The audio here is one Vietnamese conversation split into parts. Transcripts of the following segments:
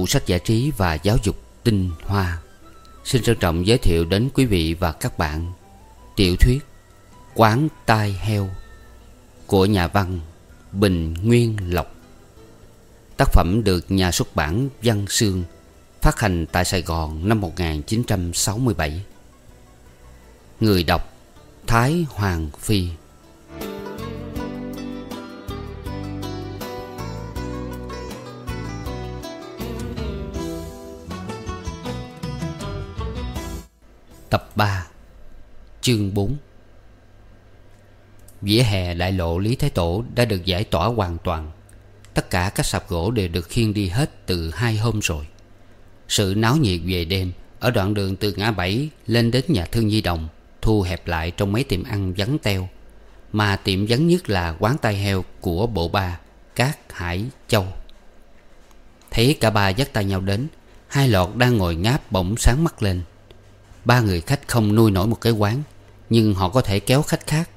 tủ sách giải trí và giáo dục tinh hoa. Xin trân trọng giới thiệu đến quý vị và các bạn Tiểu thuyết Quán tai heo Của nhà văn Bình Nguyên Lộc. Tác phẩm được nhà xuất bản Văn Sương Phát hành tại Sài Gòn năm 1967 Người đọc Thái Hoàng Phi. Chương 4 Vỉa hè đại lộ Lý Thái Tổ đã được giải tỏa hoàn toàn. Tất cả các sạp gỗ đều được khiêng đi hết từ hai hôm rồi. Sự náo nhiệt về đêm Ở đoạn đường từ ngã bảy lên đến nhà thương Nhi Đồng Thu hẹp lại trong mấy tiệm ăn vắng teo, Mà tiệm vắng nhất là quán tai heo của bộ ba, Cát Hải Châu. Thấy cả ba dắt tay nhau đến, Hai lọt đang ngồi ngáp bỗng sáng mắt lên. Ba người khách không nuôi nổi một cái quán, Nhưng họ có thể kéo khách khác.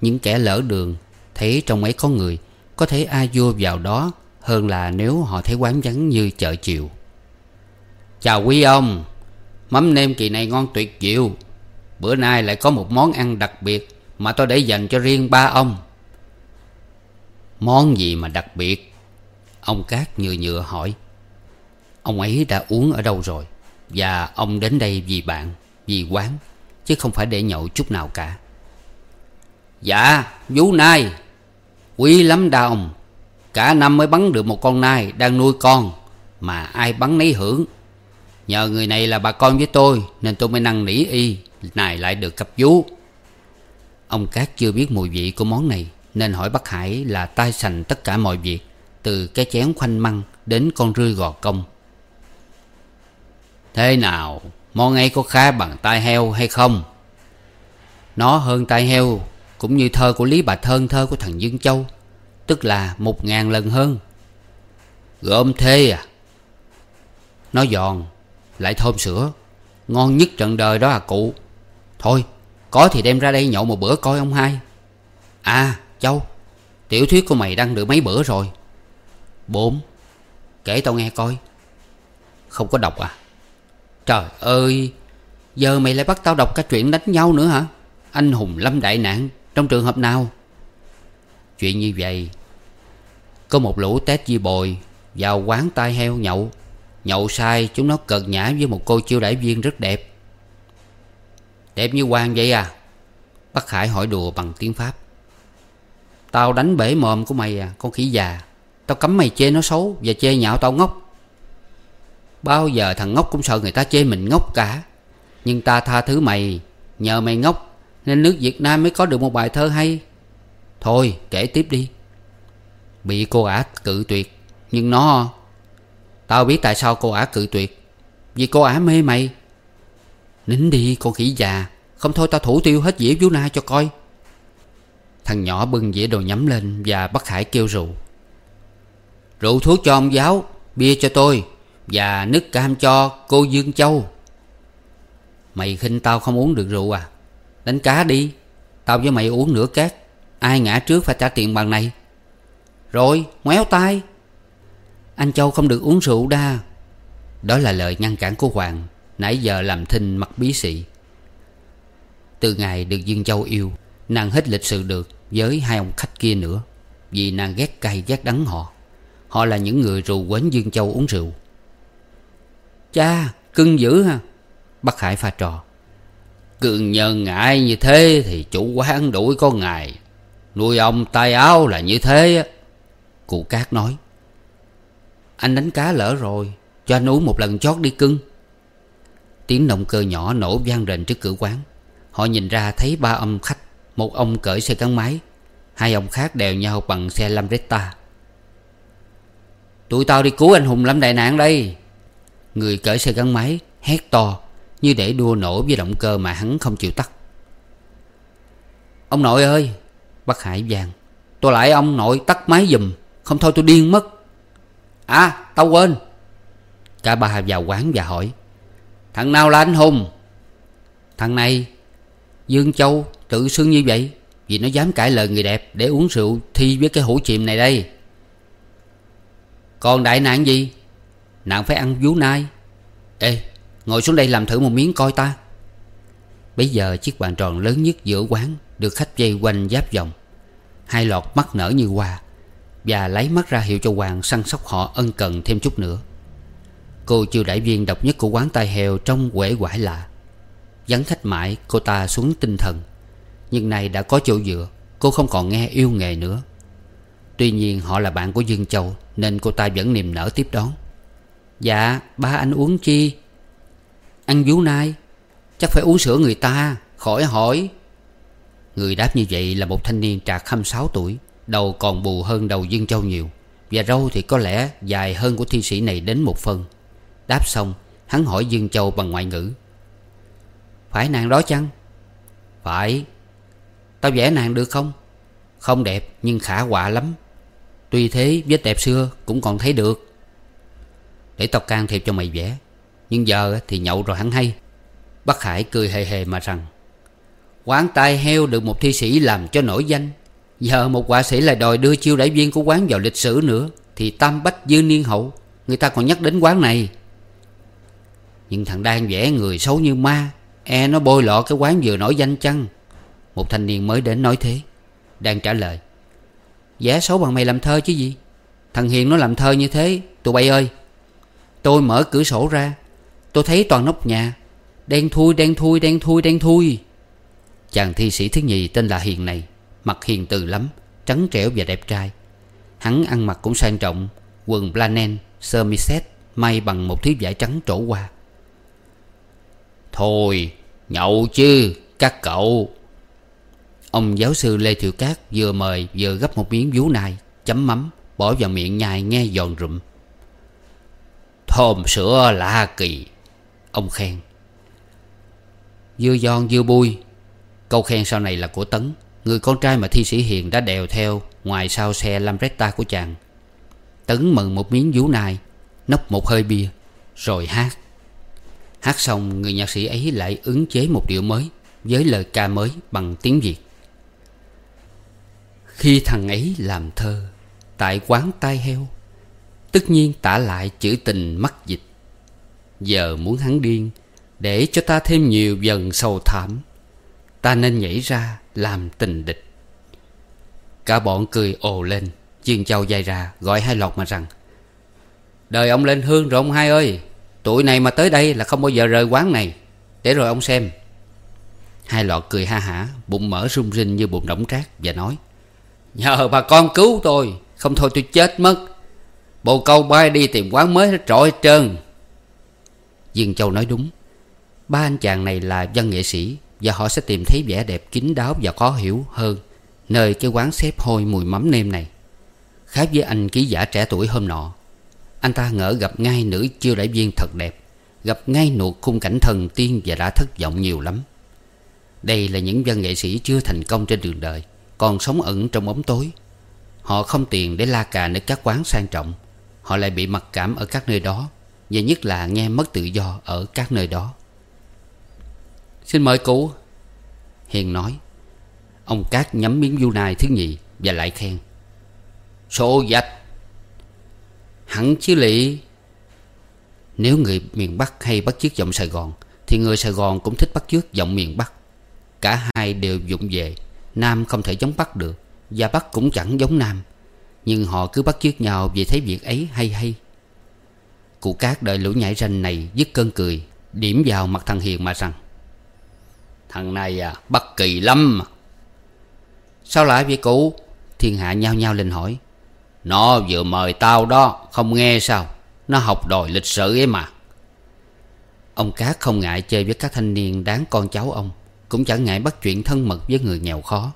Những kẻ lỡ đường Thấy trong ấy có người, Có thể ai vô vào đó Hơn là nếu họ thấy quán vắng như chợ chiều. Chào quý ông, Mắm nêm kỳ này ngon tuyệt diệu. Bữa nay lại có một món ăn đặc biệt Mà tôi để dành cho riêng ba ông. Món gì mà đặc biệt? Ông Cát nhựa nhựa hỏi. Ông ấy đã uống ở đâu rồi? Và ông đến đây vì bạn vì quán, Chứ không phải để nhậu chút nào cả. Dạ vú nai, Quý lắm đa ông. Cả năm mới bắn được một con nai Đang nuôi con, Mà ai bắn nấy hưởng. Nhờ người này là bà con với tôi, Nên tôi mới năn nỉ y Này lại được cặp vú. Ông Cát chưa biết mùi vị của món này, Nên hỏi bác Hải là tai sành tất cả mọi việc, Từ cái chén khoanh măng Đến con rươi gò công. Thế nào? Món ấy có khá bằng tai heo hay không? Nó hơn tai heo Cũng như thơ của Lý Bà Thơn, Thơ của thằng Dương Châu, Tức là một ngàn lần hơn. Gồm thê à? Nó giòn, Lại thơm sữa. Ngon nhất trận đời đó à cụ? Thôi, có thì đem ra đây nhậu một bữa coi ông hai. À Châu, Tiểu thuyết của mày đăng được mấy bữa rồi? Bốn, Kể tao nghe coi. Không có đọc à? Trời ơi, Giờ mày lại bắt tao đọc cả chuyện đánh nhau nữa hả? Anh hùng lâm đại nạn, Trong trường hợp nào? Chuyện như vậy, Có một lũ tét di bồi, Vào quán tai heo nhậu. Nhậu sai, chúng nó cợt nhã với một cô chiêu đại viên rất đẹp. Đẹp như quan vậy à? Bác Khải hỏi đùa bằng tiếng Pháp. Tao đánh bể mồm của mày à Con khỉ già. Tao cấm mày chê nó xấu Và chê nhạo tao ngốc. Bao giờ thằng ngốc cũng sợ người ta chê mình ngốc cả. Nhưng ta tha thứ mày, Nhờ mày ngốc, Nên nước Việt Nam mới có được một bài thơ hay. Thôi, kể tiếp đi. Bị cô ả cự tuyệt, Nhưng nó, Tao biết tại sao cô ả cự tuyệt. Vì cô ả mê mày. Nín đi, con khỉ già. Không thôi tao thủ tiêu hết dĩa vú na cho coi. Thằng nhỏ bưng dĩa đồ nhắm lên Và bắt Hải kêu rượu Rượu thuốc cho ông giáo, Bia cho tôi và nước cam cho cô Dương Châu. Mày khinh tao không uống được rượu à? Đánh cá đi, Tao với mày uống nửa cát Ai ngã trước phải trả tiền bằng này. Rồi, ngoéo tay. Anh Châu không được uống rượu đa. Đó là lời ngăn cản của Hoàng, Nãy giờ làm thinh mặt bí sĩ. Từ ngày được Dương Châu yêu, Nàng hết lịch sự được Với hai ông khách kia nữa, Vì nàng ghét cay ghét đắng họ. Họ là những người rù quến Dương Châu uống rượu. Cha, cưng dữ ha. Bác hải pha trò. Cưng nhân ngại như thế Thì chủ quán đuổi có ngày Nuôi ông tay áo là như thế á. Cụ Cát nói. Anh đánh cá lỡ rồi, Cho anh uống một lần chót đi cưng. Tiếng động cơ nhỏ nổ vang rền trước cửa quán. Họ nhìn ra thấy ba ông khách. Một ông cởi xe gắn máy. Hai ông khác đèo nhau bằng xe Lambretta. Tụi tao đi cứu anh Hùng lâm đại nạn đây. Người cởi xe gắn máy, hét to, Như để đua nổ với động cơ mà hắn không chịu tắt. Ông nội ơi! Bác Hải vàng. Tôi lại ông nội tắt máy giùm. Không thôi tôi điên mất. À tao quên. Cả ba vào quán và hỏi. Thằng nào là anh Hùng? Thằng này, Dương Châu, tự xưng như vậy, Vì nó dám cãi lời người đẹp Để uống rượu thi với cái hũ chìm này đây. Còn đại nạn gì? Nàng phải ăn vú nai. Ê, ngồi xuống đây làm thử một miếng coi ta. Bây giờ chiếc bàn tròn lớn nhất giữa quán Được khách dây quanh giáp vòng. Hai lọt mắt nở như hoa Và lấy mắt ra hiệu cho Hoàng săn sóc họ ân cần thêm chút nữa. Cô chiêu đại viên độc nhất của quán tai heo Trong quể quải lạ. Vắng khách mãi, cô ta xuống tinh thần. Nhưng nay đã có chỗ dựa, Cô không còn nghe yêu nghề nữa. Tuy nhiên họ là bạn của Dương Châu, Nên cô ta vẫn niềm nở tiếp đón. Dạ ba anh uống chi? Ăn vú nai. Chắc phải uống sữa người ta, Khỏi hỏi. Người đáp như vậy là một thanh niên trạc 26 tuổi, Đầu còn bù hơn đầu Dương Châu nhiều. Và râu thì có lẽ dài hơn của thi sĩ này đến một phần. Đáp xong, Hắn hỏi Dương Châu bằng ngoại ngữ. Phải nàng đó chăng? Phải. Tao vẽ nàng được không? Không đẹp, nhưng khả quả lắm. Tuy thế vết đẹp xưa cũng còn thấy được. Để tao can thiệp cho mày vẽ. Nhưng giờ thì nhậu rồi hẳn hay. Bác Hải cười hề hề mà rằng, Quán tai heo được một thi sĩ làm cho nổi danh. Giờ một họa sĩ lại đòi đưa chiêu đại viên của quán vào lịch sử nữa, Thì tam bách dư niên hậu, Người ta còn nhắc đến quán này. Nhưng thằng đang vẽ người xấu như ma E nó bôi lọ cái quán vừa nổi danh chăng? Một thanh niên mới đến nói thế, Đang trả lời, Vẽ xấu bằng mày làm thơ chứ gì? Thằng Hiền nó làm thơ như thế, Tụi bay ơi. Tôi mở cửa sổ ra. Tôi thấy toàn nóc nhà. Đen thui đen thui đen thui đen thui. Chàng thi sĩ thứ nhì tên là Hiền này, Mặt hiền từ lắm, Trắng trẻo và đẹp trai. Hắn ăn mặc cũng sang trọng, Quần blanen, sơ mi set May bằng một thứ vải trắng trổ qua. Thôi, nhậu chứ, Các cậu. Ông giáo sư Lê Thiệu Cát vừa mời vừa gấp một miếng vú nai, Chấm mắm, Bỏ vào miệng nhai nghe giòn rụm. Thơm sữa lạ kỳ. Ông khen. Vừa giòn vừa bui Câu khen sau này là của Tấn, Người con trai mà thi sĩ Hiền đã đèo theo Ngoài sau xe Lambretta của chàng. Tấn mừng một miếng vú nai Nốc một hơi bia, Rồi hát. Hát xong, người nhạc sĩ ấy lại ứng chế một điệu mới Với lời ca mới bằng tiếng Việt. Khi thằng ấy làm thơ, Tại quán tai heo Tất nhiên tả lại chữ tình mắc dịch. Giờ muốn hắn điên, Để cho ta thêm nhiều dần sầu thảm Ta nên nhảy ra làm tình địch. Cả bọn cười ồ lên Dương Châu dài ra, gọi hai lọt mà rằng, Đời ông lên hương rồi ông hai ơi Tụi này mà tới đây là không bao giờ rời quán này. Để rồi ông xem. Hai lọt cười ha hả, Bụng mở rung rinh như bụng đổng trác Và nói, Nhờ bà con cứu tôi, Không thôi tôi chết mất. Bồ câu bay đi tìm quán mới hết trọi hết trơn. Dương Châu nói đúng. Ba anh chàng này là văn nghệ sĩ Và họ sẽ tìm thấy vẻ đẹp kín đáo và khó hiểu hơn Nơi cái quán xếp hôi mùi mắm nêm này. Khác với anh ký giả trẻ tuổi hôm nọ, Anh ta ngỡ gặp ngay nữ chiêu đại viên thật đẹp, Gặp ngay nuột khung cảnh thần tiên Và đã thất vọng nhiều lắm. Đây là những văn nghệ sĩ chưa thành công trên đường đời, Còn sống ẩn trong bóng tối. Họ không tiền để la cà nơi các quán sang trọng Họ lại bị mặc cảm ở các nơi đó, Và nhất là nghe mất tự do ở các nơi đó. Xin mời cụ Hiền nói. Ông Cát nhắm miếng du nai thứ nhì Và lại khen. Sô dạch. Hẳn chứ lị. Nếu người miền Bắc hay bắt chước giọng Sài Gòn, Thì người Sài Gòn cũng thích bắt chước giọng miền Bắc. Cả hai đều dụng về. Nam không thể giống Bắc được, Và Bắc cũng chẳng giống Nam. Nhưng họ cứ bắt chước nhau vì thấy việc ấy hay hay. Cụ Cát đợi lũ nhảy ranh này dứt cơn cười, Điểm vào mặt thằng Hiền mà rằng, Thằng này à bất kỳ lắm mà. Sao lại vậy cụ? Thiên hạ nhao nhao lên hỏi. Nó vừa mời tao đó, Không nghe sao? Nó học đòi lịch sử ấy mà. Ông Cát không ngại chơi với các thanh niên đáng con cháu ông, Cũng chẳng ngại bắt chuyện thân mật với người nghèo khó.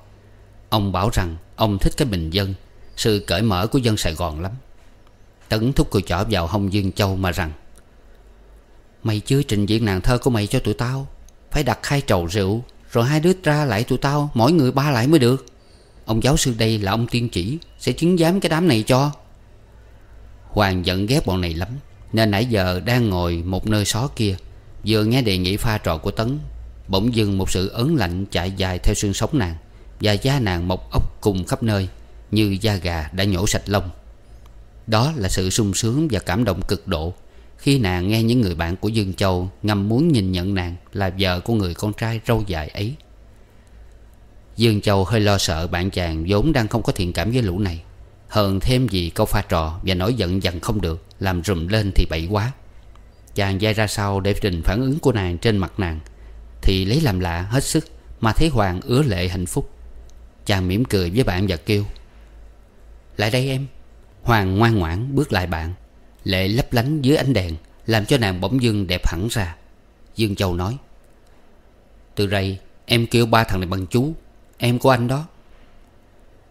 Ông bảo rằng ông thích cái bình dân sự cởi mở của dân Sài Gòn lắm. Tấn thúc cười chỏ vào hông Dương Châu mà rằng, Mày chưa trình diễn nàng thơ của mày cho tụi tao. Phải đặt hai trầu rượu, Rồi hai đứa ra lại tụi tao, Mỗi người ba lại mới được. Ông giáo sư đây là ông tiên chỉ, Sẽ chứng giám cái đám này cho. Hoàng giận ghét bọn này lắm, Nên nãy giờ đang ngồi một nơi xó kia, Vừa nghe đề nghị pha trò của Tấn, Bỗng dưng một sự ớn lạnh chạy dài theo xương sống nàng, Và da nàng mọc ốc cùng khắp nơi. Như da gà đã nhổ sạch lông. Đó là sự sung sướng và cảm động cực độ Khi nàng nghe những người bạn của Dương Châu Ngầm muốn nhìn nhận nàng Là vợ của người con trai râu dài ấy. Dương Châu hơi lo sợ bạn chàng vốn đang không có thiện cảm với lũ này Hơn thêm gì câu pha trò Và nổi giận dằn không được, Làm rùm lên thì bậy quá. Chàng dai ra sau để trình phản ứng của nàng trên mặt nàng, Thì lấy làm lạ hết sức Mà thấy Hoàng ứa lệ hạnh phúc. Chàng mỉm cười với bạn và kêu lại đây em. Hoàng ngoan ngoãn bước lại bạn, Lệ lấp lánh dưới ánh đèn, Làm cho nàng bỗng dưng đẹp hẳn ra. Dương Châu nói, Từ đây em kêu ba thằng này bằng chú, Em của anh đó.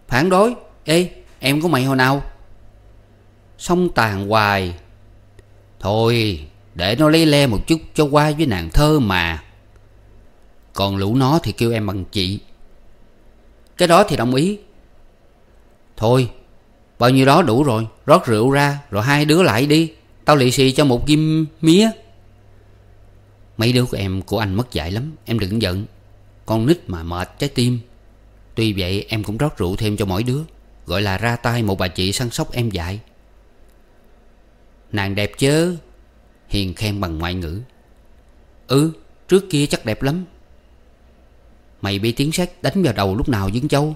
Phản đối? Ê, em của mày hồi nào? Xong tàn hoài. Thôi, để nó lấy le một chút cho qua với nàng thơ mà. Còn lũ nó thì kêu em bằng chị. Cái đó thì đồng ý. Thôi Bao nhiêu đó đủ rồi Rót rượu ra Rồi hai đứa lại đi. Tao lì xì cho một kim mía. Mấy đứa của em của anh mất dạy lắm Em đừng giận. Con nít mà mệt trái tim. Tuy vậy em cũng rót rượu thêm cho mỗi đứa Gọi là ra tay một bà chị săn sóc em dạy. Nàng đẹp chứ, Hiền khen bằng ngoại ngữ. Ừ trước kia chắc đẹp lắm. Mày bị tiếng sét đánh vào đầu lúc nào Dương Châu?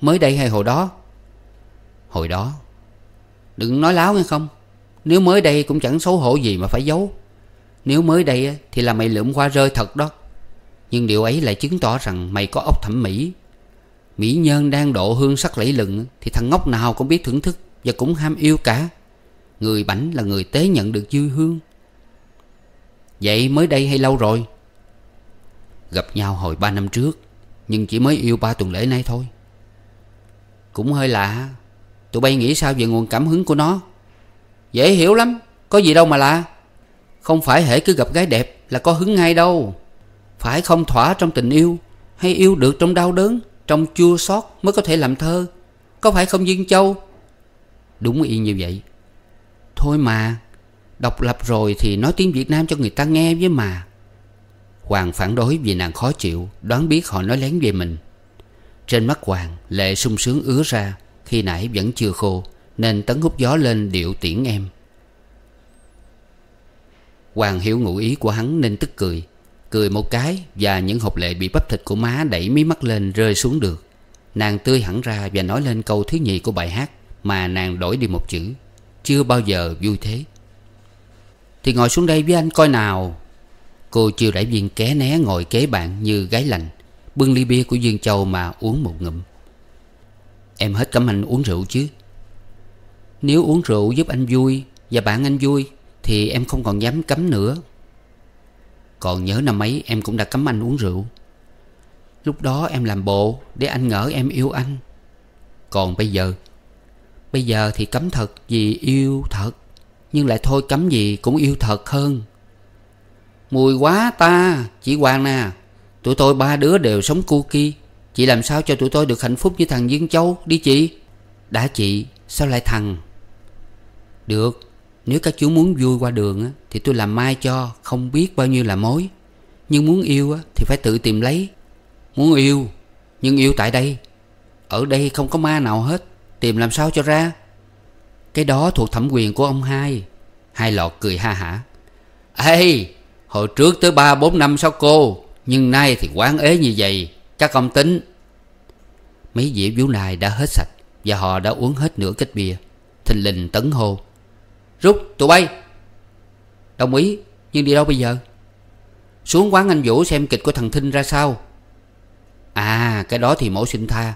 Mới đây hay hồi đó? Hồi đó, Đừng nói láo nghe không? Nếu mới đây cũng chẳng xấu hổ gì mà phải giấu. Nếu mới đây thì là mày lượm hoa rơi thật đó. Nhưng điều ấy lại chứng tỏ rằng mày có óc thẩm mỹ. Mỹ nhân đang độ hương sắc lẫy lừng Thì thằng ngốc nào cũng biết thưởng thức Và cũng ham yêu cả. Người bảnh là người tế nhận được dư hương. Vậy mới đây hay lâu rồi? Gặp nhau hồi ba năm trước, Nhưng chỉ mới yêu ba tuần lễ nay thôi. Cũng hơi lạ. Tụi bay nghĩ sao về nguồn cảm hứng của nó? Dễ hiểu lắm, Có gì đâu mà lạ. Không phải hễ cứ gặp gái đẹp là có hứng ngay đâu. Phải không thỏa trong tình yêu, Hay yêu được trong đau đớn, Trong chua xót mới có thể làm thơ? Có phải không Dương Châu? Đúng y như vậy. Thôi mà, Độc lập rồi thì nói tiếng Việt Nam cho người ta nghe với mà. Hoàng phản đối vì nàng khó chịu, Đoán biết họ nói lén về mình. Trên mắt Hoàng, lệ sung sướng ứa ra. Khi nãy vẫn chưa khô, Nên tấn hút gió lên điệu tiễn em. Hoàng hiểu ngụ ý của hắn nên tức cười Cười một cái Và những hộp lệ bị bắp thịt của má đẩy mí mắt lên rơi xuống được. Nàng tươi hẳn ra và nói lên câu thứ nhì của bài hát Mà nàng đổi đi một chữ, Chưa bao giờ vui thế. Thì ngồi xuống đây với anh coi nào. Cô chiêu đẩy viên ké né ngồi kế bạn như gái lành, Bưng ly bia của Dương Châu mà uống một ngụm. Em hết cấm anh uống rượu chứ? Nếu uống rượu giúp anh vui Và bạn anh vui, Thì em không còn dám cấm nữa. Còn nhớ năm ấy em cũng đã cấm anh uống rượu. Lúc đó em làm bộ Để anh ngỡ em yêu anh. Còn bây giờ Bây giờ thì cấm thật vì yêu thật, Nhưng lại thôi cấm gì cũng yêu thật hơn. Mùi quá ta Chị Hoàng nè. Tụi tôi ba đứa đều sống cu kia. Chị làm sao cho tụi tôi được hạnh phúc như thằng Dương Châu? Đi chị. Đã chị, sao lại thằng? Được, Nếu các chú muốn vui qua đường Thì tôi làm mai cho, Không biết bao nhiêu là mối. Nhưng muốn yêu thì phải tự tìm lấy. Muốn yêu, Nhưng yêu tại đây. Ở đây không có ma nào hết, Tìm làm sao cho ra. Cái đó thuộc thẩm quyền của ông hai. Hai lọt cười ha hả. Ê, Hồi trước tới ba bốn năm sao cô, Nhưng nay thì quán ế như vậy chắc ông tính. Mấy dĩa vú nai đã hết sạch Và họ đã uống hết nửa kết bia. Thình lình tấn hô. Rút, tụi bay! Đồng ý, Nhưng đi đâu bây giờ? Xuống quán anh Vũ xem kịch của thằng Thinh ra sao. À cái đó thì mẫu xin tha.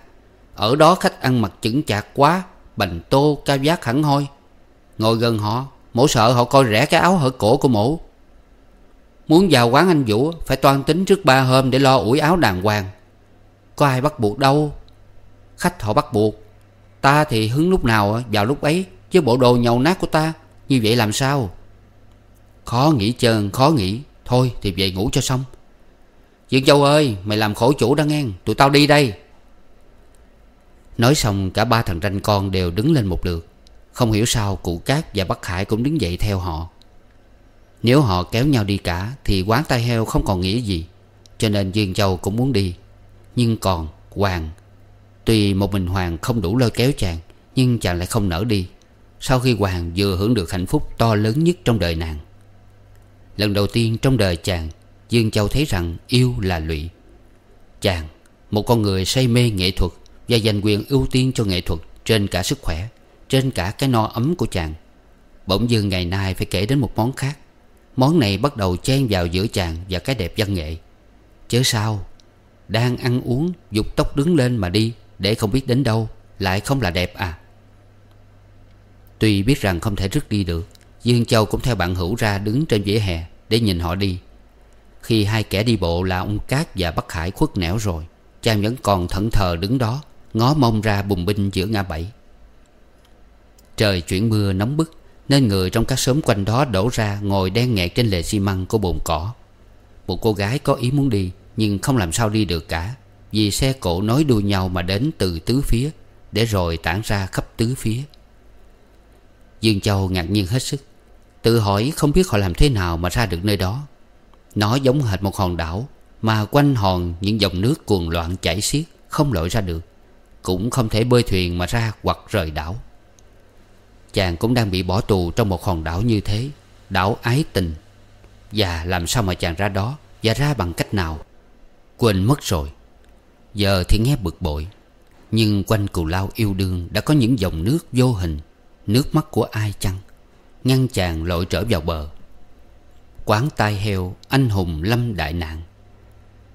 Ở đó khách ăn mặc chững chạc quá, Bành tô, cao giác hẳn hoi. Ngồi gần họ, Mổ sợ họ coi rẻ cái áo hở cổ của mổ. Muốn vào quán anh Vũ, Phải toan tính trước ba hôm để lo ủi áo đàng hoàng. Có ai bắt buộc đâu? Khách họ bắt buộc. Ta thì hứng lúc nào vào lúc ấy, Chứ bộ đồ nhầu nát của ta, Như vậy làm sao? Khó nghĩ chơn khó nghĩ. Thôi thì về ngủ cho xong. Dương Châu ơi, mày làm khổ chủ đang nghe. Tụi tao đi đây. Nói xong, cả ba thằng ranh con đều đứng lên một lượt. Không hiểu sao cụ Cát và Bắc Hải cũng đứng dậy theo họ. Nếu họ kéo nhau đi cả, Thì quán tai heo không còn nghĩa gì. Cho nên Dương Châu cũng muốn đi. Nhưng còn Hoàng Tuy một mình Hoàng không đủ lôi kéo chàng, Nhưng chàng lại không nở đi. Sau khi Hoàng vừa hưởng được hạnh phúc to lớn nhất trong đời nàng. Lần đầu tiên trong đời chàng, Dương Châu thấy rằng yêu là lụy. Chàng, Một con người say mê nghệ thuật Và dành quyền ưu tiên cho nghệ thuật Trên cả sức khỏe, Trên cả cái no ấm của chàng. Bỗng dưng ngày nay phải kể đến một món khác. Món này bắt đầu chen vào giữa chàng Và cái đẹp văn nghệ. Chớ sao, Đang ăn uống, Dục tóc đứng lên mà đi. Để không biết đến đâu, Lại không là đẹp à? Tuy biết rằng không thể rước đi được Dương Châu cũng theo bạn hữu ra đứng trên vỉa hè Để nhìn họ đi. Khi hai kẻ đi bộ là ông Cát và Bắc Hải khuất nẻo rồi Chàng vẫn còn thẫn thờ đứng đó, Ngó mông ra bùng binh giữa ngã bảy. Trời chuyển mưa nóng bức, Nên người trong các xóm quanh đó đổ ra Ngồi đen nghẹt trên lề xi măng của bồn cỏ. Một cô gái có ý muốn đi, Nhưng không làm sao đi được cả. Vì xe cộ nối đuôi nhau mà đến từ tứ phía, Để rồi tản ra khắp tứ phía. Dương Châu ngạc nhiên hết sức, Tự hỏi không biết họ làm thế nào mà ra được nơi đó. Nó giống hệt một hòn đảo, Mà quanh hòn những dòng nước cuồng loạn chảy xiết, Không lội ra được, Cũng không thể bơi thuyền mà ra hoặc rời đảo. Chàng cũng đang bị bỏ tù trong một hòn đảo như thế, Đảo ái tình. Và làm sao mà chàng ra đó, Và ra bằng cách nào? Quên mất rồi. Giờ thì nghe bực bội. Nhưng quanh cù lao yêu đương Đã có những dòng nước vô hình. Nước mắt của ai chăng? Ngăn chàng lội trở vào bờ. Quán tai heo, Anh hùng lâm đại nạn.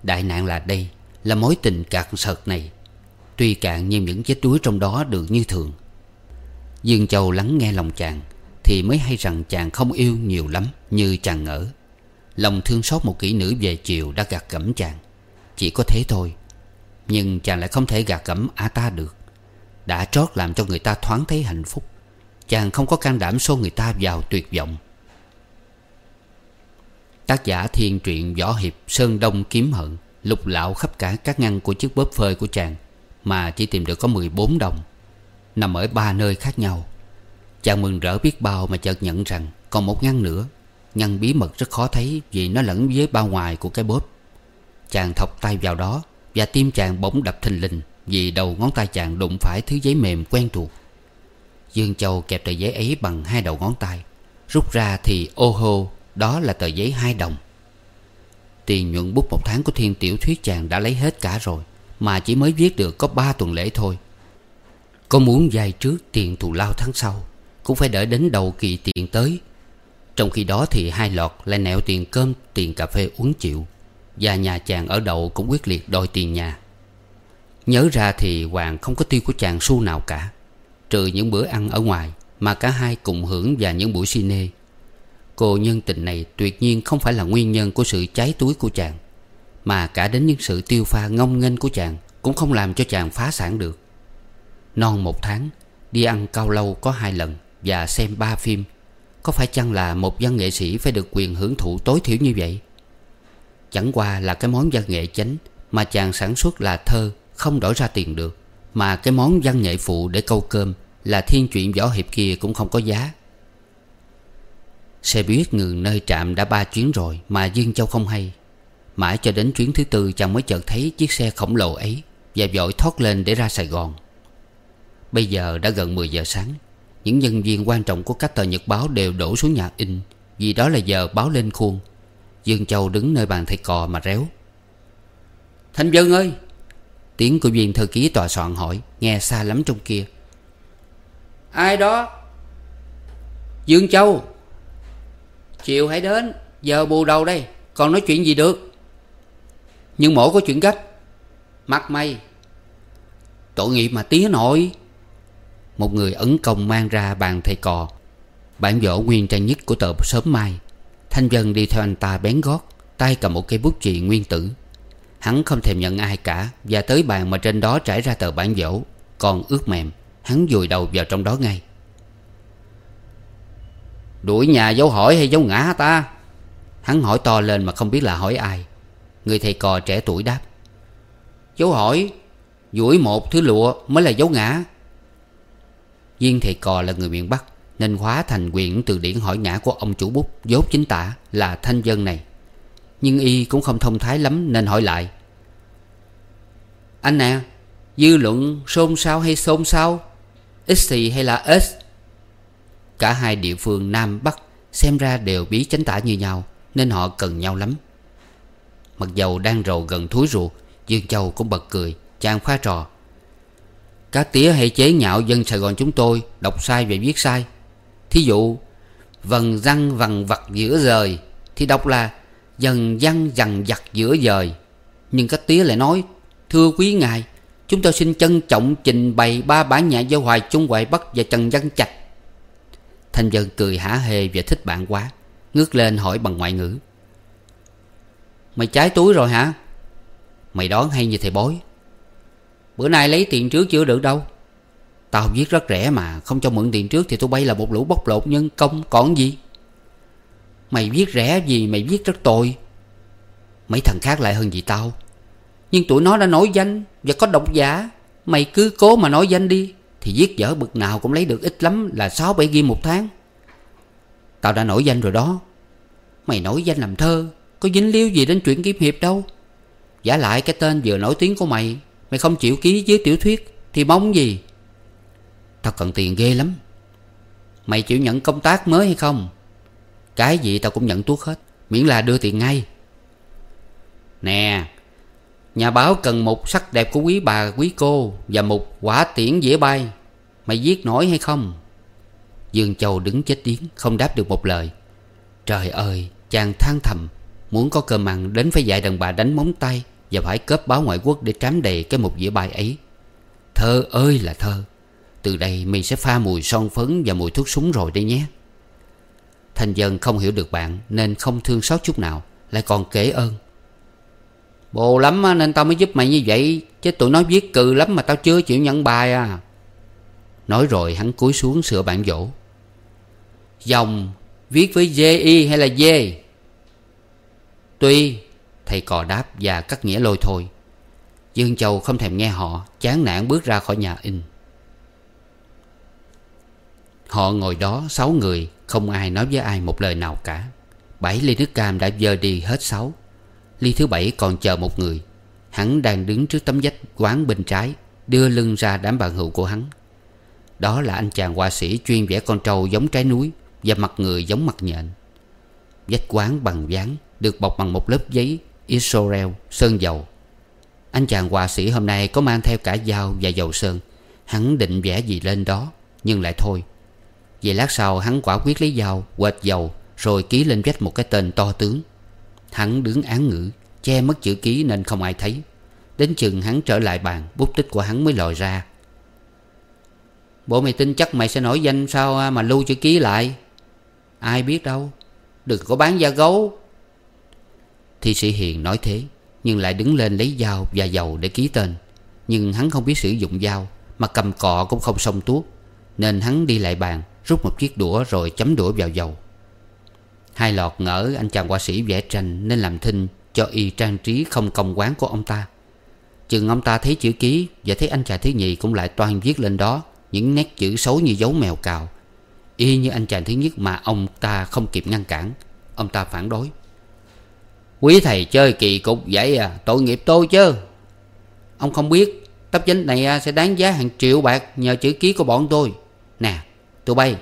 Đại nạn là đây, Là mối tình cạn sợt này. Tuy cạn nhưng những chết đuối trong đó được như thường. Dương Châu lắng nghe lòng chàng Thì mới hay rằng chàng không yêu nhiều lắm Như chàng ngỡ Lòng thương xót một kỹ nữ về chiều đã gạt gẫm chàng. Chỉ có thế thôi. Nhưng chàng lại không thể gạt gẫm ả ta được. Đã trót làm cho người ta thoáng thấy hạnh phúc. Chàng không có can đảm xô người ta vào tuyệt vọng. Tác giả thiên truyện Võ Hiệp Sơn Đông Kiếm Hận Lục lạo khắp cả các ngăn của chiếc bóp phơi của chàng, Mà chỉ tìm được có 14 đồng, Nằm ở ba nơi khác nhau. Chàng mừng rỡ biết bao mà chợt nhận rằng Còn một ngăn nữa. Ngăn bí mật rất khó thấy Vì nó lẫn với bao ngoài của cái bóp. Chàng thọc tay vào đó và tim chàng bỗng đập thình lình, Vì đầu ngón tay chàng đụng phải thứ giấy mềm quen thuộc. Dương Châu kẹp tờ giấy ấy bằng hai đầu ngón tay, Rút ra thì ô hô, Đó là tờ giấy hai đồng. Tiền nhuận bút một tháng của thiên tiểu thuyết chàng đã lấy hết cả rồi, Mà chỉ mới viết được có ba tuần lễ thôi. Có muốn dài trước tiền thù lao tháng sau, Cũng phải đợi đến đầu kỳ tiền tới. Trong khi đó thì hai lọt lại nẹo tiền cơm, Tiền cà phê uống chịu. Và nhà chàng ở đậu cũng quyết liệt đòi tiền nhà. Nhớ ra thì Hoàng không có tiêu của chàng xu nào cả. Trừ những bữa ăn ở ngoài Mà cả hai cùng hưởng và những buổi cine. Cô nhân tình này tuyệt nhiên không phải là nguyên nhân của sự cháy túi của chàng, Mà cả đến những sự tiêu pha ngông nghênh của chàng Cũng không làm cho chàng phá sản được. Non một tháng, Đi ăn cao lâu có hai lần Và xem ba phim. Có phải chăng là một văn nghệ sĩ phải được quyền hưởng thụ tối thiểu như vậy? Chẳng qua là cái món văn nghệ chánh Mà chàng sản xuất là thơ, Không đổi ra tiền được. Mà cái món văn nghệ phụ để câu cơm Là thiên chuyện võ hiệp kia cũng không có giá. Xe buýt ngừng nơi trạm đã ba chuyến rồi Mà Dương Châu không hay. Mãi cho đến chuyến thứ tư chàng mới chợt thấy chiếc xe khổng lồ ấy Và vội thoát lên để ra Sài Gòn. Bây giờ đã gần 10 giờ sáng. Những nhân viên quan trọng của các tờ nhật báo đều đổ xuống nhà in, Vì đó là giờ báo lên khuôn. Dương Châu đứng nơi bàn thầy cò mà réo. Thanh Dân ơi! Tiếng của viên thư ký tòa soạn hỏi, Nghe xa lắm trong kia. Ai đó? Dương Châu. Chiều hãy đến, Giờ bù đầu đây, Còn nói chuyện gì được? Nhưng mổ có chuyện gấp. Mặt mày. Tội nghiệp mà tía nội. Một người ấn công mang ra bàn thầy cò. Bản vỗ nguyên trang nhất của tờ sớm mai. Thanh Vân đi theo anh ta bén gót, Tay cầm một cây bút chì nguyên tử. Hắn không thèm nhận ai cả, Và tới bàn mà trên đó trải ra tờ bản dỗ, Còn ướt mềm, Hắn vùi đầu vào trong đó ngay. Đuổi nhà dấu hỏi hay dấu ngã ta? Hắn hỏi to lên mà không biết là hỏi ai. Người thầy cò trẻ tuổi đáp, Dấu hỏi, Duỗi một thứ lụa mới là dấu ngã. Viên thầy cò là người miền Bắc nên hóa thành quyển từ điển hỏi nhã của ông chủ bút, Dốt chính tả là thanh dân này. Nhưng y cũng không thông thái lắm nên hỏi lại. Anh nè Dư luận xôn xao hay xôn xao? X hay là S Cả hai địa phương Nam Bắc Xem ra đều bí chánh tả như nhau, Nên họ cần nhau lắm. Mặc dầu đang rầu gần thúi ruột, Dương Châu cũng bật cười, Chàng khoa trò. Cá tía hay chế nhạo dân Sài Gòn chúng tôi, Đọc sai và viết sai. Thí dụ, Vần răng vằn vặt giữa rời, Thì đọc là Dần răng dằn vặt giữa dời. Nhưng các tía lại nói, Thưa quý ngài, Chúng tôi xin trân trọng trình bày ba bản nhạc do Hoài Trung Hoài Bắc và Trần Văn Trạch Thanh dân cười hả hê và thích bạn quá, Ngước lên hỏi bằng ngoại ngữ, Mày trái túi rồi hả? Mày đoán hay như thầy bói? Bữa nay lấy tiền trước chưa được đâu. Tao viết rất rẻ mà, Không cho mượn tiền trước thì tôi bay là một lũ bóc lột nhân công. Còn gì? Mày viết rẻ gì mày viết rất tồi. Mấy thằng khác lại hơn gì tao. Nhưng tụi nó đã nổi danh Và có độc giả. Mày cứ cố mà nổi danh đi, Thì viết dở bực nào cũng lấy được ít lắm Là 6-7 ghi một tháng. Tao đã nổi danh rồi đó. Mày nổi danh làm thơ, Có dính líu gì đến chuyện kiếm hiệp đâu. Giả lại cái tên vừa nổi tiếng của mày Mày không chịu ký với tiểu thuyết Thì mong gì? Tao cần tiền ghê lắm. Mày chịu nhận công tác mới hay không? Cái gì tao cũng nhận tuốt hết, Miễn là đưa tiền ngay. Nè, Nhà báo cần một sắc đẹp của quý bà, quý cô Và một quả tiễn dĩa bay. Mày viết nổi hay không? Dương Châu đứng chết điếng, Không đáp được một lời. Trời ơi, chàng than thầm, Muốn có cơm ăn đến phải dạy đàn bà đánh móng tay Và phải cướp báo ngoại quốc để trám đầy cái một dĩa bài ấy. Thơ ơi là thơ. Từ đây mình sẽ pha mùi son phấn và mùi thuốc súng rồi đây nhé. Thành dân không hiểu được bạn Nên không thương xót chút nào, Lại còn kể ơn. Bồ lắm nên tao mới giúp mày như vậy, Chứ tụi nó viết cừ lắm mà tao chưa chịu nhận bài à. Nói rồi hắn cúi xuống sửa bản dỗ Dòng, viết với J-I hay là J? Tuy, Thầy cò đáp và cắt nghĩa lôi thôi. Dương Châu không thèm nghe họ, Chán nản bước ra khỏi nhà in. Họ ngồi đó, sáu người, Không ai nói với ai một lời nào cả. Bảy ly nước cam đã dơ đi hết sáu. Ly thứ bảy còn chờ một người. Hắn đang đứng trước tấm vách quán bên trái, Đưa lưng ra đám bạn hữu của hắn. Đó là anh chàng họa sĩ chuyên vẽ con trâu giống trái núi Và mặt người giống mặt nhện. Vách quán bằng ván, Được bọc bằng một lớp giấy isorel sơn dầu. Anh chàng họa sĩ hôm nay có mang theo cả dao và dầu sơn. Hắn định vẽ gì lên đó, Nhưng lại thôi. Vậy lát sau hắn quả quyết lấy dao, Quệt dầu, Rồi ký lên vách một cái tên to tướng. Hắn đứng án ngữ, Che mất chữ ký nên không ai thấy. Đến chừng hắn trở lại bàn, Bút tích của hắn mới lòi ra. Bộ mày tin chắc mày sẽ nổi danh sao à mà lưu chữ ký lại? Ai biết đâu, Đừng có bán da gấu. Thi sĩ Hiền nói thế, Nhưng lại đứng lên lấy dao và dầu để ký tên. Nhưng hắn không biết sử dụng dao, Mà cầm cọ cũng không xong tuốt, Nên hắn đi lại bàn Rút một chiếc đũa rồi chấm đũa vào dầu. Hai lọt ngỡ anh chàng họa sĩ vẽ tranh Nên làm thinh cho y trang trí không công quán của ông ta. Chừng ông ta thấy chữ ký Và thấy anh chàng thứ nhì cũng lại toan viết lên đó Những nét chữ xấu như dấu mèo cào. Y như anh chàng thứ nhất mà ông ta không kịp ngăn cản. Ông ta phản đối. Quý thầy chơi kỳ cục vậy à? Tội nghiệp tôi chứ. Ông không biết. Tấm chính này à, sẽ đáng giá hàng triệu bạc Nhờ chữ ký của bọn tôi. Nè tụi bay.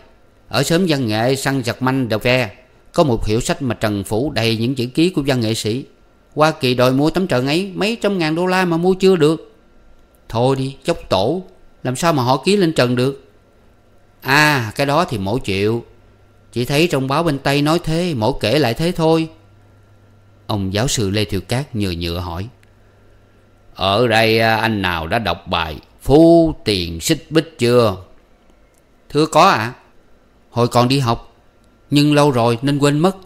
Ở sớm văn nghệ săn giật manh đào ve, Có một hiệu sách mà Trần Phủ đầy những chữ ký của văn nghệ sĩ. Hoa Kỳ đòi mua tấm trận ấy Mấy trăm ngàn đô la mà mua chưa được. Thôi đi, chốc tổ, Làm sao mà họ ký lên trần được? À cái đó thì mỗi triệu Chỉ thấy trong báo bên Tây nói thế Mỗi kể lại thế thôi. Ông giáo sư Lê Thiệu Cát nhựa nhựa hỏi. Ở đây à, anh nào đã đọc bài phú tiền xích bích chưa? Thưa có ạ à? Hồi còn đi học Nhưng lâu rồi nên quên mất.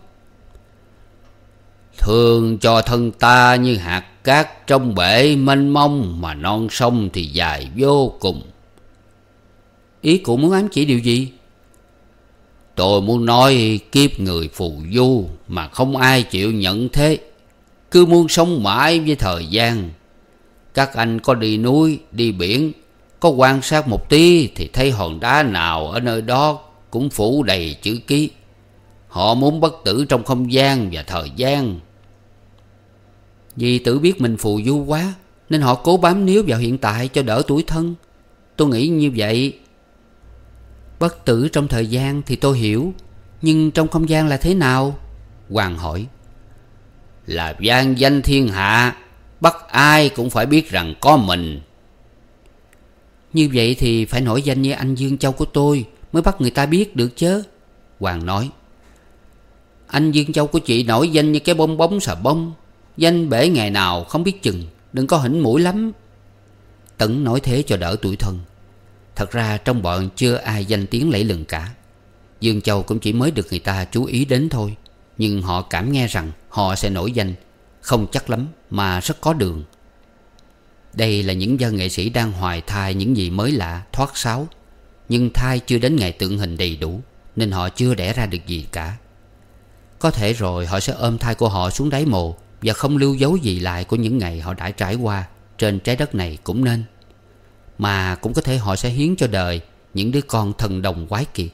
Thường cho thân ta như hạt cát trong bể mênh mông Mà non sông thì dài vô cùng. Ý cụ muốn ám chỉ điều gì? Tôi muốn nói kiếp người phù du Mà không ai chịu nhận thế. Cứ muốn sống mãi với thời gian. Các anh có đi núi, đi biển có quan sát một tí Thì thấy hòn đá nào ở nơi đó Cũng phủ đầy chữ ký. Họ muốn bất tử trong không gian và thời gian. Vì tự biết mình phù du quá, Nên họ cố bám níu vào hiện tại cho đỡ tuổi thân. Tôi nghĩ như vậy. Bất tử trong thời gian thì tôi hiểu, Nhưng trong không gian là thế nào? Hoàng hỏi. Là gian danh thiên hạ, Bắt ai cũng phải biết rằng có mình. Như vậy thì phải nổi danh như anh Dương Châu của tôi Mới bắt người ta biết được chứ. Hoàng nói. Anh Dương Châu của chị nổi danh như cái bông bóng xà bông. Danh bể ngày nào không biết chừng, Đừng có hỉnh mũi lắm. Tấn nói thế cho đỡ tuổi thân. Thật ra trong bọn chưa ai danh tiếng lẫy lừng cả. Dương Châu cũng chỉ mới được người ta chú ý đến thôi. Nhưng họ cảm nghe rằng họ sẽ nổi danh. Không chắc lắm mà rất có đường. Đây là những dân nghệ sĩ đang hoài thai những gì mới lạ, thoát sáo. Nhưng thai chưa đến ngày tượng hình đầy đủ Nên họ chưa đẻ ra được gì cả. Có thể rồi họ sẽ ôm thai của họ xuống đáy mồ Và không lưu dấu gì lại của những ngày họ đã trải qua Trên trái đất này cũng nên. Mà cũng có thể họ sẽ hiến cho đời Những đứa con thần đồng quái kiệt.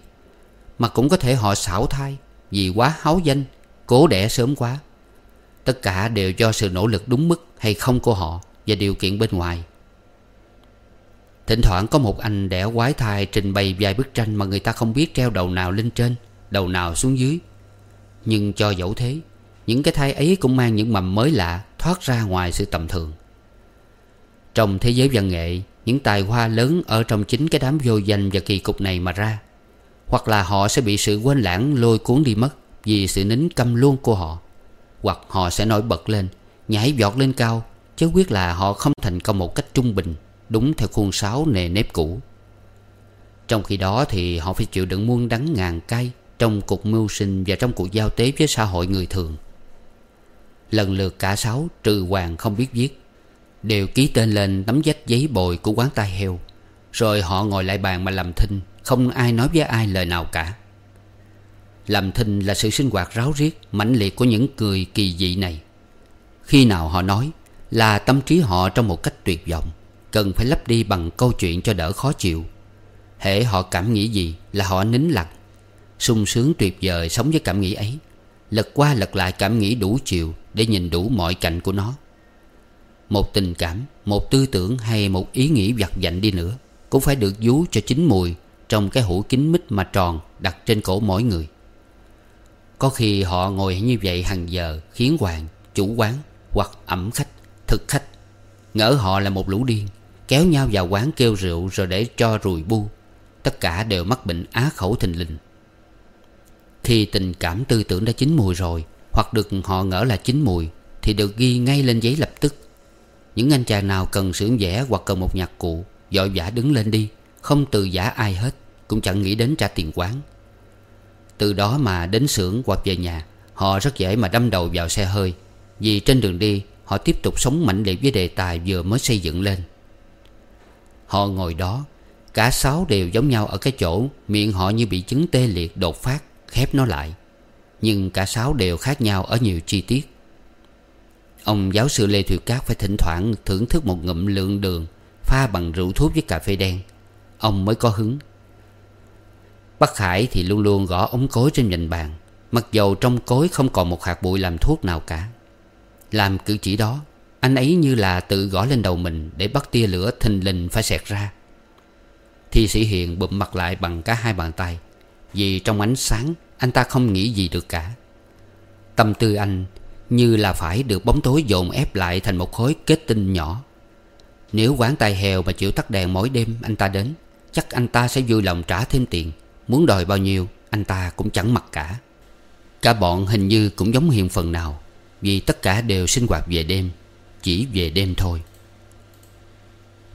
Mà cũng có thể họ xảo thai Vì quá háo danh Cố đẻ sớm quá. Tất cả đều do sự nỗ lực đúng mức hay không của họ. Và điều kiện bên ngoài. Thỉnh thoảng có một anh đẻ quái thai trình bày vài bức tranh Mà người ta không biết treo đầu nào lên trên, Đầu nào xuống dưới. Nhưng cho dẫu thế, Những cái thai ấy cũng mang những mầm mới lạ Thoát ra ngoài sự tầm thường. Trong thế giới văn nghệ, Những tài hoa lớn ở trong chính cái đám vô danh và kỳ cục này mà ra, Hoặc là họ sẽ bị sự quên lãng lôi cuốn đi mất Vì sự nín câm luôn của họ, Hoặc họ sẽ nổi bật lên, Nhảy vọt lên cao Chứ quyết là họ không thành công một cách trung bình, Đúng theo khuôn sáo nề nếp cũ. Trong khi đó thì họ phải chịu đựng muôn đắng ngàn cay Trong cuộc mưu sinh và trong cuộc giao tế với xã hội người thường. Lần lượt cả sáu trừ hoàng không biết viết, Đều ký tên lên tấm vách giấy bồi của quán tai heo. Rồi họ ngồi lại bàn mà làm thinh, Không ai nói với ai lời nào cả. Làm thinh là sự sinh hoạt ráo riết, mãnh liệt của những cười kỳ dị này. Khi nào họ nói là tâm trí họ trong một cách tuyệt vọng Cần phải lấp đi bằng câu chuyện cho đỡ khó chịu. Hễ họ cảm nghĩ gì là họ nín lặng sung sướng tuyệt vời sống với cảm nghĩ ấy Lật qua lật lại cảm nghĩ đủ chiều Để nhìn đủ mọi cạnh của nó. Một tình cảm Một tư tưởng hay một ý nghĩ vặt vạnh đi nữa Cũng phải được vú cho chín mùi Trong cái hũ kính mít mà tròn Đặt trên cổ mỗi người. Có khi họ ngồi như vậy hàng giờ Khiến hoàng, chủ quán Hoặc ẩm khách, thực khách. Ngỡ họ là một lũ điên, Kéo nhau vào quán kêu rượu Rồi để cho rùi bu. Tất cả đều mắc bệnh á khẩu thình lình. Khi tình cảm tư tưởng đã chín mùi rồi, Hoặc được họ ngỡ là chín mùi, Thì được ghi ngay lên giấy lập tức. Những anh chàng nào cần sướng vẽ Hoặc cần một nhạc cụ Dội vã đứng lên đi, Không từ giả ai hết, Cũng chẳng nghĩ đến trả tiền quán. Từ đó mà đến xưởng hoặc về nhà, Họ rất dễ mà đâm đầu vào xe hơi, Vì trên đường đi Họ tiếp tục sống mạnh liệt với đề tài vừa mới xây dựng lên. Họ ngồi đó, Cả sáu đều giống nhau ở cái chỗ Miệng họ như bị chứng tê liệt đột phát, Khép nó lại. Nhưng cả sáu đều khác nhau ở nhiều chi tiết. Ông giáo sư Lê Thuyệt Cát phải thỉnh thoảng thưởng thức một ngụm lượng đường, Pha bằng rượu thuốc với cà phê đen. Ông mới có hứng. Bắc hải thì luôn luôn gõ ống cối trên nền bàn, Mặc dầu trong cối không còn một hạt bụi làm thuốc nào cả. Làm cử chỉ đó, Anh ấy như là tự gõ lên đầu mình Để bắt tia lửa thình lình phải xẹt ra. Thi sĩ Hiền bụm mặt lại bằng cả hai bàn tay, Vì trong ánh sáng Anh ta không nghĩ gì được cả. Tâm tư anh Như là phải được bóng tối dồn ép lại Thành một khối kết tinh nhỏ. Nếu quán tay heo mà chịu tắt đèn mỗi đêm Anh ta đến, Chắc anh ta sẽ vui lòng trả thêm tiền. Muốn đòi bao nhiêu, Anh ta cũng chẳng mặc cả. Cả bọn hình như cũng giống Hiền phần nào. Vì tất cả đều sinh hoạt về đêm Chỉ về đêm thôi.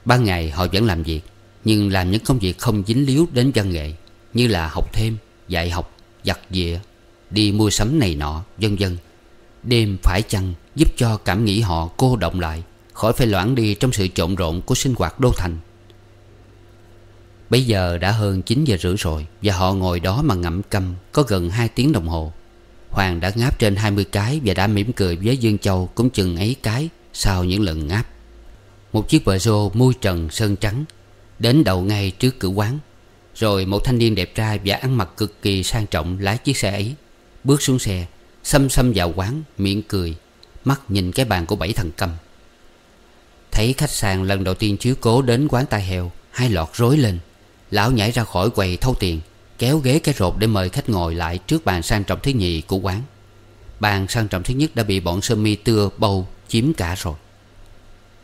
Ban ngày họ vẫn làm việc Nhưng làm những công việc không dính líu đến văn nghệ Như là học thêm, dạy học, giặt dịa Đi mua sắm này nọ, vân vân. Đêm phải chăng giúp cho cảm nghĩ họ cô động lại Khỏi phải loãng đi trong sự trộn rộn của sinh hoạt đô thành. Bây giờ đã hơn 9 giờ rưỡi rồi Và họ ngồi đó mà ngậm câm Có gần 2 tiếng đồng hồ. Hoàng đã ngáp trên 20 cái Và đã mỉm cười với Dương Châu Cũng chừng ấy cái Sau những lần ngáp Một chiếc bờ rô mui trần sơn trắng Đến đầu ngay trước cửa quán, Rồi một thanh niên đẹp trai Và ăn mặc cực kỳ sang trọng lái chiếc xe ấy Bước xuống xe, Xăm xăm vào quán, Miệng cười, Mắt nhìn cái bàn của bảy thằng cầm. Thấy khách sạn lần đầu tiên chiếu cố đến quán tai heo Hai lọt rối lên, Lão nhảy ra khỏi quầy thâu tiền Kéo ghế cái rột để mời khách ngồi lại Trước bàn sang trọng thứ nhì của quán. Bàn sang trọng thứ nhất đã bị bọn sơ mi tưa, bầu, chiếm cả rồi.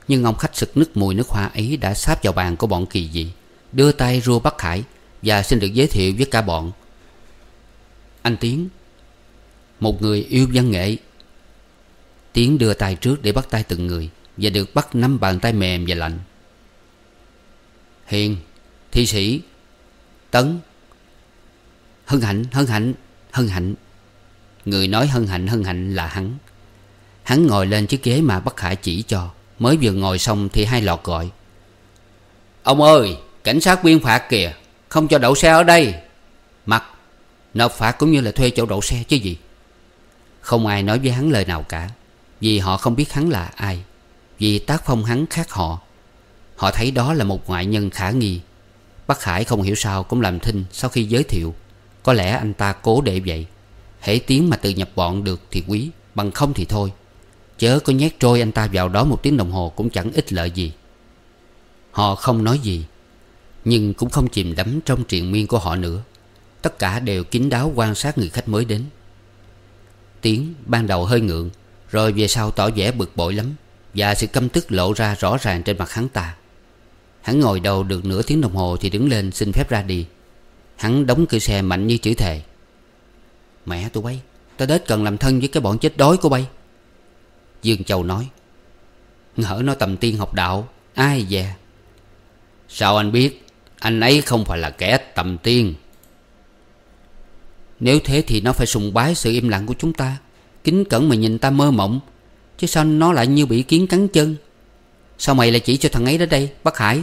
Nhưng ông khách sực nức mùi nước hoa ấy đã sáp vào bàn của bọn kỳ dị, Đưa tay rua bắt hải Và xin được giới thiệu với cả bọn. Anh Tiến, Một người yêu văn nghệ. Tiến đưa tay trước để bắt tay từng người Và được bắt năm bàn tay mềm và lạnh. Hiền, Thi sĩ Tấn Hân hạnh hân hạnh hân hạnh. Người nói hân hạnh hân hạnh là hắn. Hắn ngồi lên chiếc ghế mà Bắc Hải chỉ cho. Mới vừa ngồi xong thì hai lọt gọi. Ông ơi, Cảnh sát viên phạt kìa. Không cho đậu xe ở đây. Mặt, Nộp phạt cũng như là thuê chỗ đậu xe chứ gì. Không ai nói với hắn lời nào cả. Vì họ không biết hắn là ai. Vì tác phong hắn khác họ. Họ thấy đó là một ngoại nhân khả nghi. Bắc Hải không hiểu sao cũng làm thinh sau khi giới thiệu. Có lẽ anh ta cố để vậy. Hễ tiếng mà tự nhập bọn được thì quý, Bằng không thì thôi. Chớ có nhét trôi anh ta vào đó một tiếng đồng hồ Cũng chẳng ích lợi gì. Họ không nói gì, Nhưng cũng không chìm đắm trong triền miên của họ nữa. Tất cả đều kín đáo quan sát người khách mới đến. Tiến ban đầu hơi ngượng, Rồi về sau tỏ vẻ bực bội lắm, Và sự căm tức lộ ra rõ ràng trên mặt hắn ta. Hắn ngồi đầu được nửa tiếng đồng hồ Thì đứng lên xin phép ra đi. Hắn đóng cửa xe mạnh như chữ thề. Mẹ tụi bay Tao đết cần làm thân với cái bọn chết đói của bay. Dương Châu nói, Ngỡ nó tầm tiên học đạo, Ai dè. Sao anh biết? Anh ấy không phải là kẻ tầm tiên. Nếu thế thì nó phải sùng bái sự im lặng của chúng ta. Kính cẩn mà nhìn ta mơ mộng, Chứ sao nó lại như bị kiến cắn chân? Sao mày lại chỉ cho thằng ấy đến đây, Bác Hải?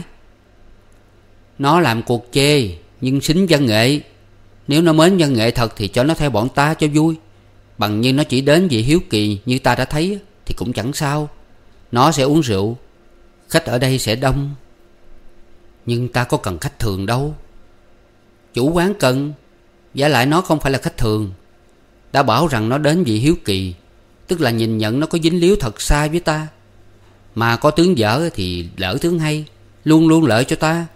Nó làm cuộc chê. Nhưng xính văn nghệ, Nếu nó mến văn nghệ thật Thì cho nó theo bọn ta cho vui. Bằng như nó chỉ đến vì hiếu kỳ Như ta đã thấy Thì cũng chẳng sao. Nó sẽ uống rượu, Khách ở đây sẽ đông. Nhưng ta có cần khách thường đâu. Chủ quán cần, Giả lại nó không phải là khách thường. Đã bảo rằng nó đến vì hiếu kỳ, Tức là nhìn nhận nó có dính líu thật xa với ta. Mà có tướng dở thì lỡ tướng hay, Luôn luôn lợi cho ta.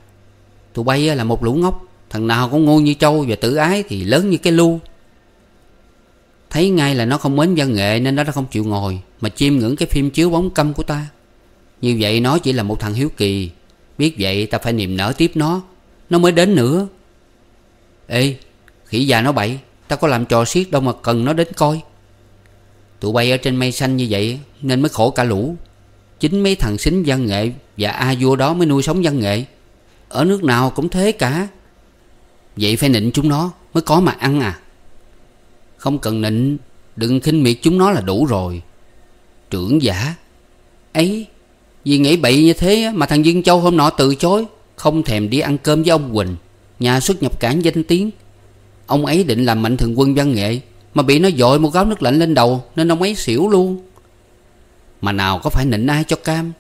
Tụi bay là một lũ ngốc. Thằng nào cũng ngu như trâu và tự ái Thì lớn như cái lu. Thấy ngay là nó không mến văn nghệ Nên nó đã không chịu ngồi Mà chiêm ngưỡng cái phim chiếu bóng câm của ta. Như vậy nó chỉ là một thằng hiếu kỳ. Biết vậy ta phải niềm nở tiếp nó. Nó mới đến nữa. Ê, Khỉ già nó bậy. Ta có làm trò xiết đâu mà cần nó đến coi. Tụi bay ở trên mây xanh như vậy Nên mới khổ cả lũ. Chính mấy thằng xính văn nghệ Và A vua đó mới nuôi sống văn nghệ. Ở nước nào cũng thế cả. Vậy phải nịnh chúng nó Mới có mà ăn à. Không cần nịnh, Đừng khinh miệt chúng nó là đủ rồi. Trưởng giả, ấy, Vì nghĩ bậy như thế mà thằng Dương Châu hôm nọ từ chối, Không thèm đi ăn cơm với ông Quỳnh, Nhà xuất nhập cảng danh tiếng. Ông ấy định làm mạnh thường quân văn nghệ, Mà bị nó dội một gáo nước lạnh lên đầu, Nên ông ấy xỉu luôn. Mà nào có phải nịnh ai cho cam?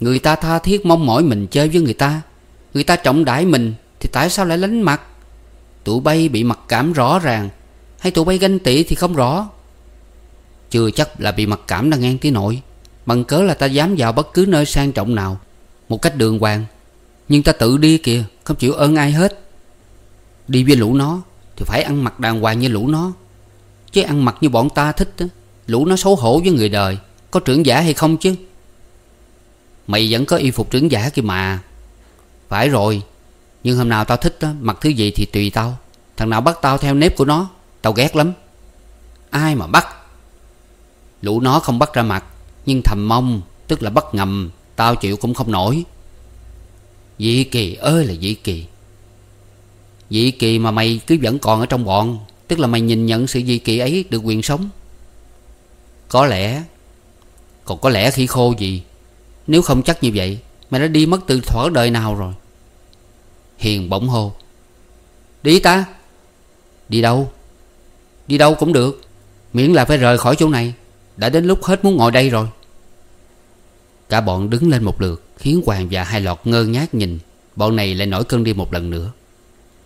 Người ta tha thiết mong mỏi mình chơi với người ta. Người ta trọng đãi mình, Thì tại sao lại lánh mặt? Tụi bay bị mặc cảm rõ ràng. Hay tụi bay ganh tị thì không rõ. Chưa chắc là bị mặc cảm đang ngang tí nội Bằng cớ là ta dám vào bất cứ nơi sang trọng nào. Một cách đường hoàng. Nhưng ta tự đi kìa Không chịu ơn ai hết. Đi với lũ nó Thì phải ăn mặc đàng hoàng như lũ nó. Chứ ăn mặc như bọn ta thích đó, Lũ nó xấu hổ với người đời. Có trưởng giả hay không chứ? Mày vẫn có y phục trưởng giả kìa mà. Phải rồi nhưng hôm nào tao thích đó, mặc thứ gì thì tùy tao. Thằng nào bắt tao theo nếp của nó Tao ghét lắm. Ai mà bắt? Lũ nó không bắt ra mặt Nhưng thầm mong Tức là bắt ngầm Tao chịu cũng không nổi. Dị kỳ ơi là dị kỳ. Dị kỳ mà mày cứ vẫn còn ở trong bọn Tức là mày nhìn nhận sự dị kỳ ấy được quyền sống. Có lẽ Còn có lẽ khi khô gì. Nếu không chắc như vậy Mày đã đi mất từ thỏa đời nào rồi. Hiền bỗng hô. Đi ta. Đi đâu? Đi đâu cũng được, Miễn là phải rời khỏi chỗ này, Đã đến lúc hết muốn ngồi đây rồi. Cả bọn đứng lên một lượt, Khiến Hoàng và hai lọt ngơ ngác nhìn, Bọn này lại nổi cơn đi một lần nữa.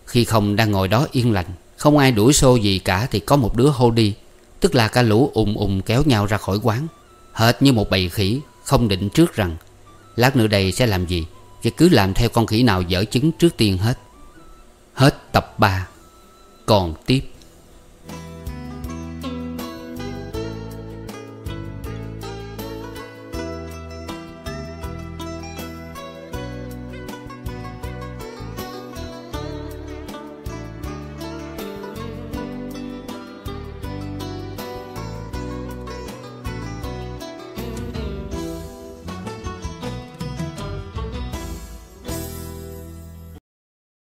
Khi không đang ngồi đó yên lành, Không ai đuổi xô gì cả Thì có một đứa hô đi, Tức là cả lũ ùm ùm kéo nhau ra khỏi quán. Hệt như một bầy khỉ, Không định trước rằng, Lát nữa đây sẽ làm gì? Và cứ làm theo con khỉ nào dở chứng trước tiên hết. Hết tập 3 Còn tiếp.